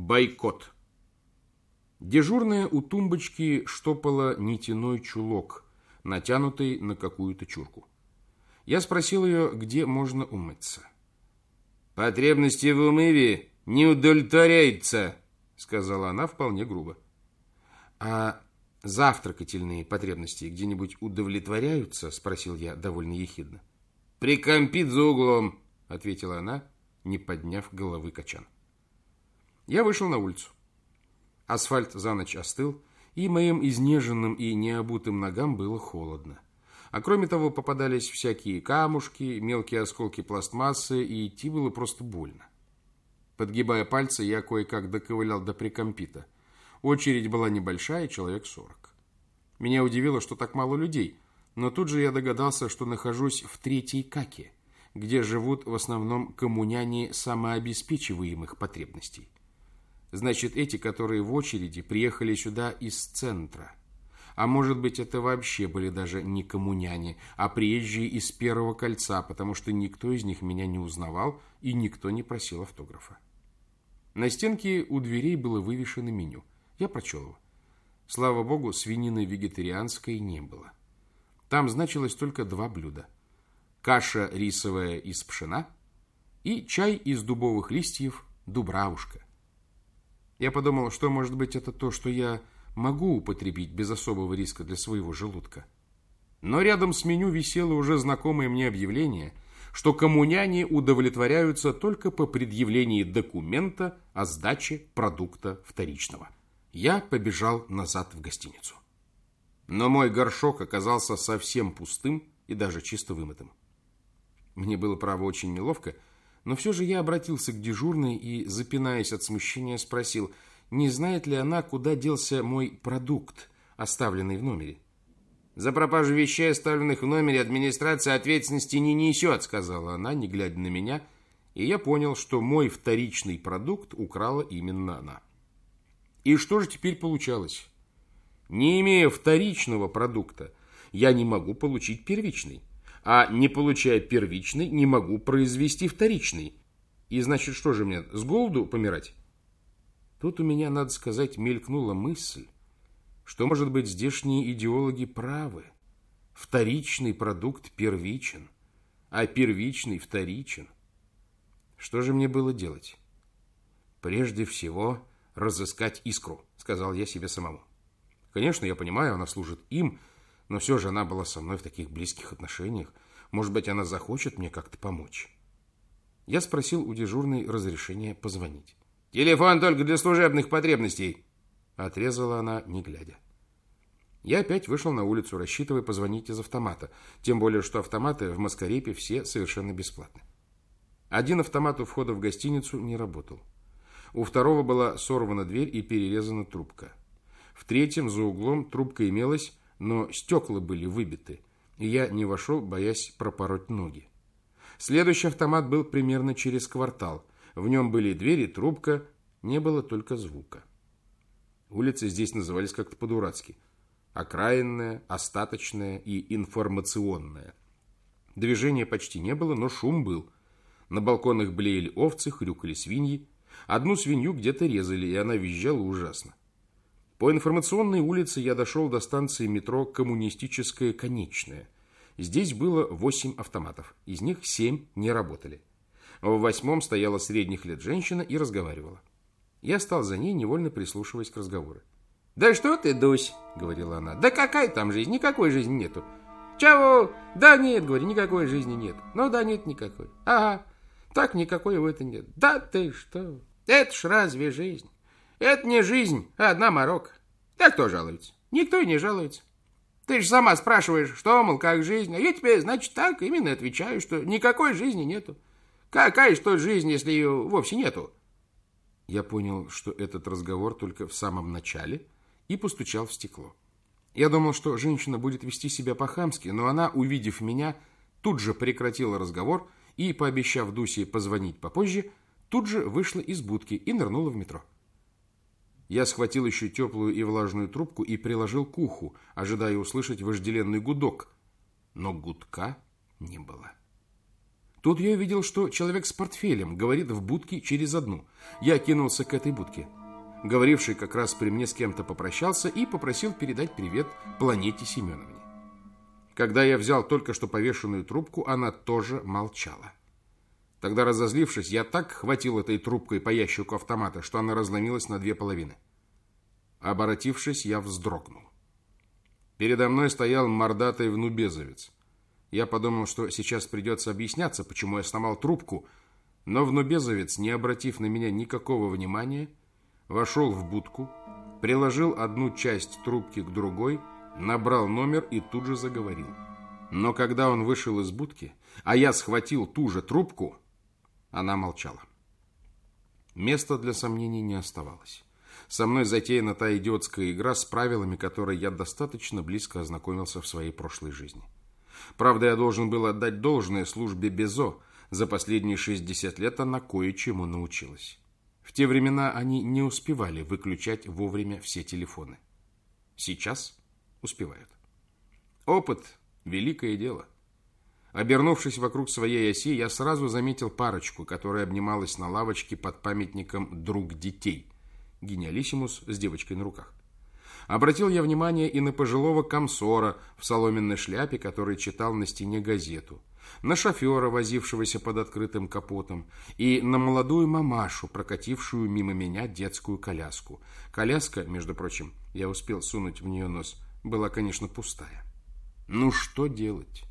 Бойкот. Дежурная у тумбочки штопала нитяной чулок, натянутый на какую-то чурку. Я спросил ее, где можно умыться. «Потребности в умыве не удовлетворяются», — сказала она вполне грубо. «А завтракательные потребности где-нибудь удовлетворяются?» — спросил я довольно ехидно. «Прикомпит за углом», — ответила она, не подняв головы качан. Я вышел на улицу. Асфальт за ночь остыл, и моим изнеженным и необутым ногам было холодно. А кроме того, попадались всякие камушки, мелкие осколки пластмассы, и идти было просто больно. Подгибая пальцы, я кое-как доковылял до прикомпита. Очередь была небольшая, человек сорок. Меня удивило, что так мало людей, но тут же я догадался, что нахожусь в третьей каке, где живут в основном коммуняне самообеспечиваемых потребностей. Значит, эти, которые в очереди, приехали сюда из центра. А может быть, это вообще были даже не коммуняне, а приезжие из Первого кольца, потому что никто из них меня не узнавал и никто не просил автографа. На стенке у дверей было вывешено меню. Я прочел его. Слава богу, свинины вегетарианской не было. Там значилось только два блюда. Каша рисовая из пшена и чай из дубовых листьев «Дубравушка». Я подумал, что, может быть, это то, что я могу употребить без особого риска для своего желудка. Но рядом с меню висело уже знакомое мне объявление, что коммуняне удовлетворяются только по предъявлении документа о сдаче продукта вторичного. Я побежал назад в гостиницу. Но мой горшок оказался совсем пустым и даже чисто вымытым. Мне было, право, очень неловко, но все же я обратился к дежурной и, запинаясь от смущения, спросил, не знает ли она, куда делся мой продукт, оставленный в номере. «За пропажу вещей, оставленных в номере, администрация ответственности не несет», сказала она, не глядя на меня, и я понял, что мой вторичный продукт украла именно она. И что же теперь получалось? Не имея вторичного продукта, я не могу получить первичный а не получая первичный, не могу произвести вторичный. И значит, что же мне, с голоду помирать? Тут у меня, надо сказать, мелькнула мысль, что, может быть, здешние идеологи правы. Вторичный продукт первичен, а первичный вторичен. Что же мне было делать? Прежде всего, разыскать искру, сказал я себе самому. Конечно, я понимаю, она служит им, но все же она была со мной в таких близких отношениях. Может быть, она захочет мне как-то помочь. Я спросил у дежурной разрешения позвонить. «Телефон только для служебных потребностей», — отрезала она, не глядя. Я опять вышел на улицу, рассчитывая позвонить из автомата, тем более, что автоматы в Маскарепе все совершенно бесплатны. Один автомат у входа в гостиницу не работал. У второго была сорвана дверь и перерезана трубка. В третьем за углом трубка имелась, но стекла были выбиты, и я не вошел, боясь пропороть ноги. Следующий автомат был примерно через квартал. В нем были двери, трубка, не было только звука. Улицы здесь назывались как-то по-дурацки. Окраинная, остаточная и информационная. Движения почти не было, но шум был. На балконах блеяли овцы, хрюкали свиньи. Одну свинью где-то резали, и она визжала ужасно. По информационной улице я дошел до станции метро «Коммунистическая конечная». Здесь было восемь автоматов, из них семь не работали. В восьмом стояла средних лет женщина и разговаривала. Я стал за ней, невольно прислушиваясь к разговору. «Да что ты, Дусь!» — говорила она. «Да какая там жизнь? Никакой жизни нету!» «Чего? Да нет, говорю, никакой жизни нет. Ну да нет никакой. Ага, так никакой в этом нет. Да ты что? Это ж разве жизнь? Это не жизнь, а одна морока. Так кто жалуется? Никто и не жалуется. Ты же сама спрашиваешь, что, мол, как жизнь, а я тебе, значит, так именно отвечаю, что никакой жизни нету. Какая что жизнь, если ее вовсе нету? Я понял, что этот разговор только в самом начале и постучал в стекло. Я думал, что женщина будет вести себя по-хамски, но она, увидев меня, тут же прекратила разговор и, пообещав Дусе позвонить попозже, тут же вышла из будки и нырнула в метро. Я схватил еще теплую и влажную трубку и приложил к уху, ожидая услышать вожделенный гудок. Но гудка не было. Тут я увидел, что человек с портфелем говорит в будке через одну. Я кинулся к этой будке. Говоривший как раз при мне с кем-то попрощался и попросил передать привет планете Семеновне. Когда я взял только что повешенную трубку, она тоже молчала. Тогда, разозлившись, я так хватил этой трубкой по ящику автомата, что она разломилась на две половины. Оборотившись, я вздрогнул. Передо мной стоял мордатый внубезовец. Я подумал, что сейчас придется объясняться, почему я сломал трубку, но внубезовец, не обратив на меня никакого внимания, вошел в будку, приложил одну часть трубки к другой, набрал номер и тут же заговорил. Но когда он вышел из будки, а я схватил ту же трубку, она молчала. Места для сомнений не оставалось. Со мной затеяна та идиотская игра с правилами, которой я достаточно близко ознакомился в своей прошлой жизни. Правда, я должен был отдать должное службе Безо. За последние 60 лет она кое-чему научилась. В те времена они не успевали выключать вовремя все телефоны. Сейчас успевают. Опыт – великое дело. Обернувшись вокруг своей оси, я сразу заметил парочку, которая обнималась на лавочке под памятником «Друг детей» гениалиссимус с девочкой на руках. Обратил я внимание и на пожилого комсора в соломенной шляпе, который читал на стене газету, на шофера, возившегося под открытым капотом, и на молодую мамашу, прокатившую мимо меня детскую коляску. Коляска, между прочим, я успел сунуть в нее нос, была, конечно, пустая. Ну что делать?